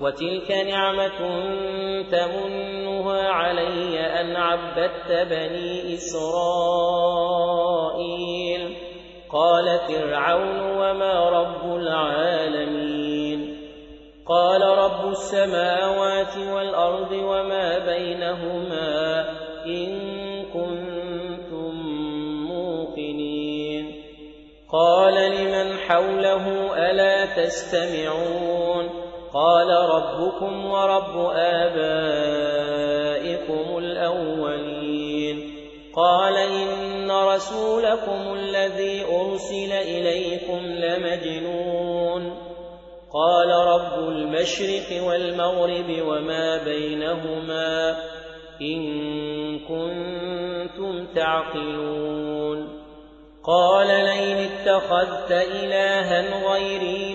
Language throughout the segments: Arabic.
وتلك نعمة تمنها علي أن عبدت بني إسرائيل. قال فرعون وما رب العالمين. قال رب السماوات والأرض وما بينهما إن كنتم موقنين. قال لمن حوله ألا تستمعون؟ قال ربكم ورب آبائكم الأولين. قال إن رسولكم الذي أرسل إليكم لمجنون. قال رب المشرق والمغرب وما بينهما إن كنتم تعقلون. قال لئن اتخذت إلها غيري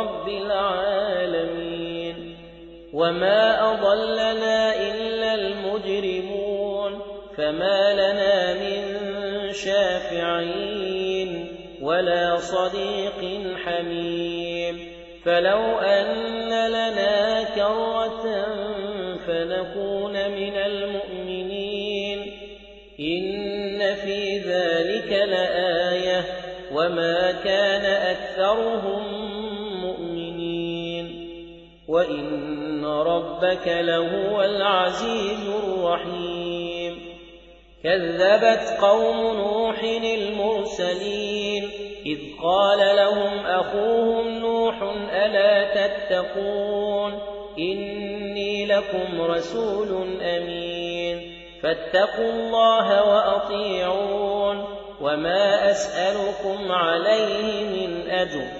برب العالمين وما أضلنا إلا المجرمون فما لنا من شافعين ولا صديق حميم فلو أن لنا كرة فنكون من المؤمنين إن في ذلك لآية وما كان أكثرهم وإن ربك لهو العزيز الرحيم كذبت قوم نوح المرسلين إذ قال لهم أخوهم نوح ألا تتقون إني لكم رسول أمين فاتقوا الله وأطيعون وما أسألكم عليه من أجر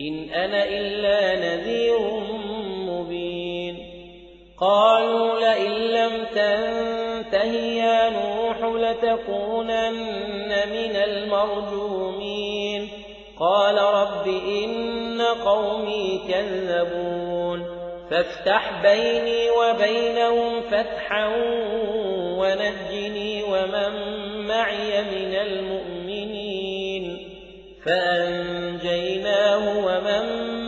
إن أنا إلا نذير مبين. قالوا لئن لم تنته يا نوح لتكونن من المرجومين. قال رب إن قومي كذبون. فافتح بيني وبينهم فتحا ونجني ومن معي من المؤمنين. ومن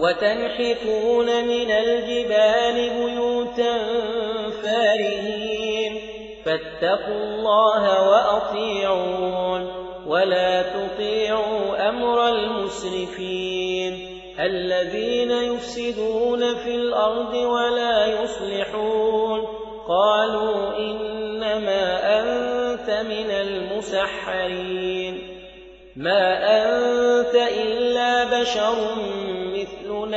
وتنحتون من الجبال بيوتا فارهين. فاتقوا الله وأطيعون ولا تطيعوا أمر المسرفين. الذين يفسدون في الأرض ولا يصلحون. قالوا إنما أنت من المسحرين. ما أنت إلا بشر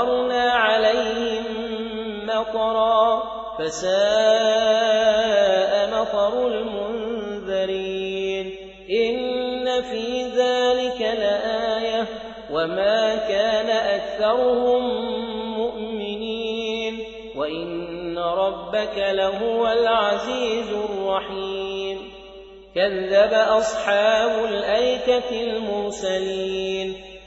وأمطرنا عليهم مطرا فساء مطر المنذرين. إن في ذلك لآية وما كان أكثرهم مؤمنين. وإن ربك لهو العزيز الرحيم. كذب أصحاب الأيكة المرسلين.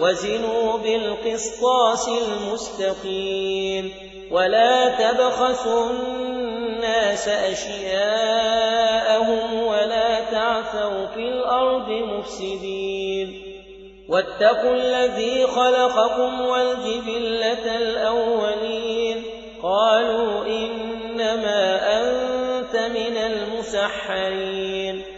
وزنوا بالقسطاس المستقيم ولا تبخسوا الناس أشياءهم ولا تعثوا في الأرض مفسدين واتقوا الذي خلقكم والجبلة الأولين قالوا إنما أنت من المسحرين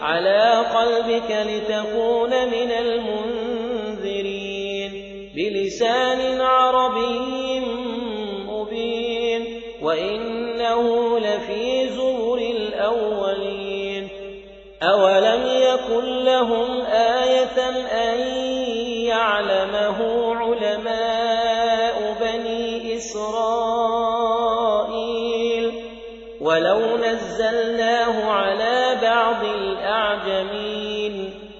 على قلبك لتكون من المنذرين. بلسان عربي مبين. وإنه لفي زور الأولين. أولم يكن لهم آية أن يعلمه علماء بني إسرائيل؟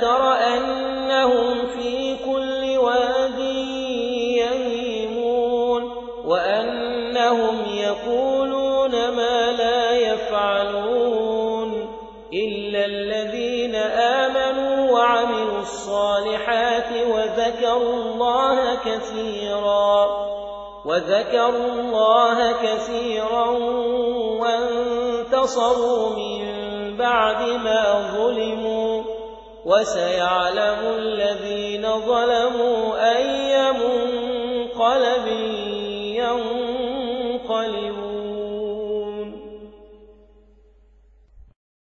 تر أنهم في كل واد يهيمون وأنهم يقولون ما لا يفعلون إلا الذين آمنوا وعملوا الصالحات وذكروا الله كثيرا وذكروا الله كثيرا وانتصروا من بعد ما ظلموا وسيعلم الذين ظلموا أي منقلب